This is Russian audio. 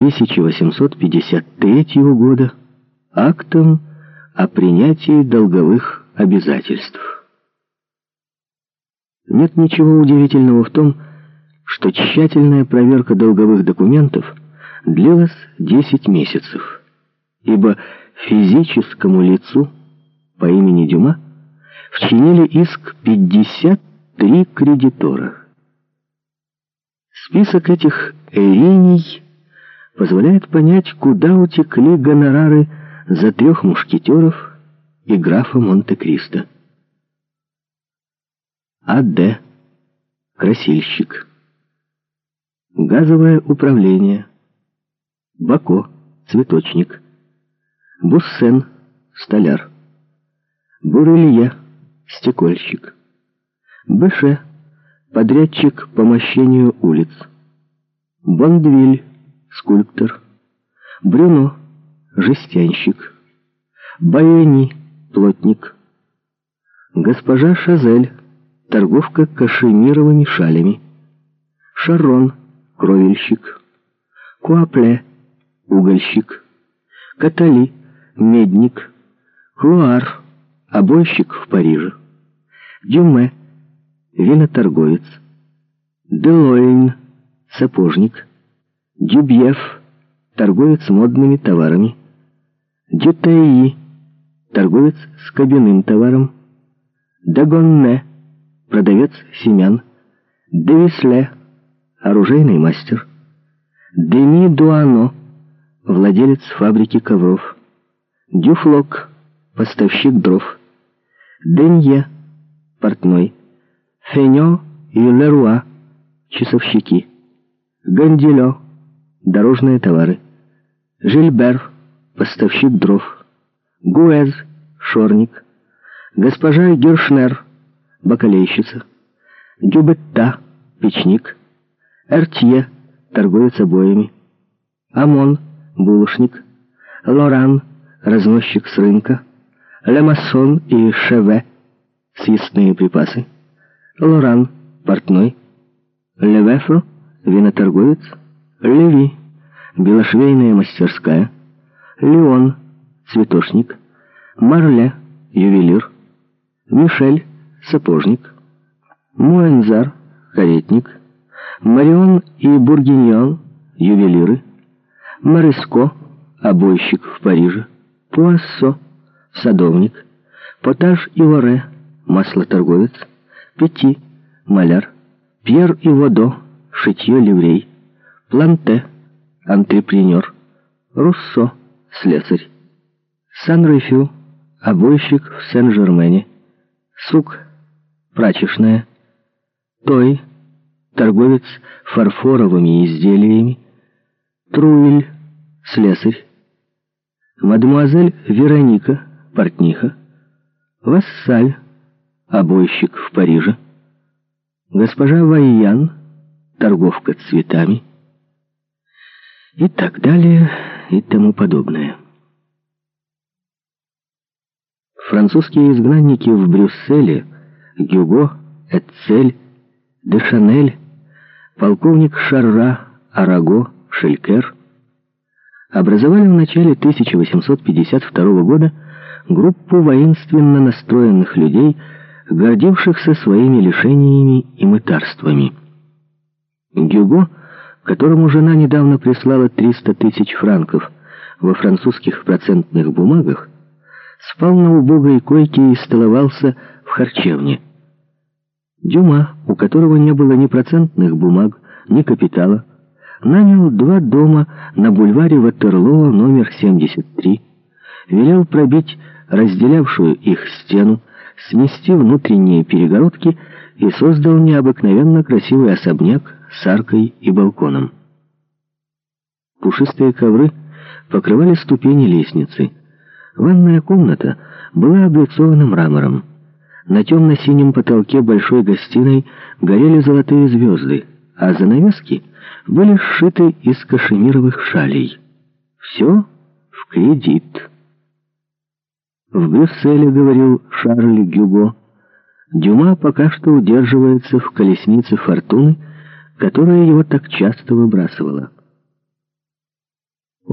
1853 года актом о принятии долговых обязательств. Нет ничего удивительного в том, что тщательная проверка долговых документов длилась 10 месяцев, ибо физическому лицу по имени Дюма вчинили иск 53 кредитора. Список этих эриний позволяет понять, куда утекли гонорары за трех мушкетеров и графа Монте-Кристо. А.Д. Красильщик. Газовое управление. Бако. Цветочник. Буссен. Столяр. Бурелье. Стекольщик. Бэше. Подрядчик по мощению улиц. Бондвиль скульптор, Брюно, жестянщик, Байони, плотник, госпожа Шазель, торговка кашемировыми шалями, Шарон, кровельщик, Куапле, угольщик, Катали, медник, Клуар, обойщик в Париже, Дюме, виноторговец, Делойн, сапожник, Дюбьев, торговец модными товарами. Дютеи, торговец с кабинным товаром. Дагонне, продавец семян. Девисле, оружейный мастер. Деми Дуано, владелец фабрики ковров. Дюфлок, поставщик дров. Денье, портной. Фенё и Леруа, часовщики. Гандилё, дорожные товары. Жильбер, поставщик дров. Гуэз, шорник. Госпожа Гершнер, бакалейщица. Дюбетта, печник. Эртье, торговец обоями. Амон, булочник. Лоран, разносчик с рынка. Лемассон и Шеве, съестные припасы. Лоран, портной. Левефро, виноторговец. Леви, белошвейная мастерская, Леон, цветошник, Марле, ювелир, Мишель, сапожник, Муэнзар, каретник, Марион и Бургиньон, ювелиры, Мариско, обойщик в Париже, Пуассо, садовник, Потаж и Воре, маслоторговец, Пети, маляр, Пьер и Водо, шитье ливрей, Планте, антрепренер, Руссо, слесарь, Сан-Рефю, обойщик в Сен-Жермене, Сук, прачечная, Той, торговец фарфоровыми изделиями, Труэль, слесарь, мадемуазель Вероника, портниха, Вассаль, обойщик в Париже, госпожа Вайян, торговка цветами, и так далее, и тому подобное. Французские изгнанники в Брюсселе, Гюго, Эцель, Дешанель, полковник Шарра, Араго, Шелькер образовали в начале 1852 года группу воинственно настроенных людей, гордившихся своими лишениями и мытарствами. Гюго которому жена недавно прислала 300 тысяч франков во французских процентных бумагах, спал на убогой койке и столовался в харчевне. Дюма, у которого не было ни процентных бумаг, ни капитала, нанял два дома на бульваре Ватерлоо номер 73, велел пробить разделявшую их стену, снести внутренние перегородки и создал необыкновенно красивый особняк с аркой и балконом. Пушистые ковры покрывали ступени лестницы. Ванная комната была облицована мрамором. На темно-синем потолке большой гостиной горели золотые звезды, а занавески были сшиты из кашемировых шалей. Все в кредит. В Брюсселе, говорил Шарль Гюго, Дюма пока что удерживается в колеснице фортуны, которая его так часто выбрасывала.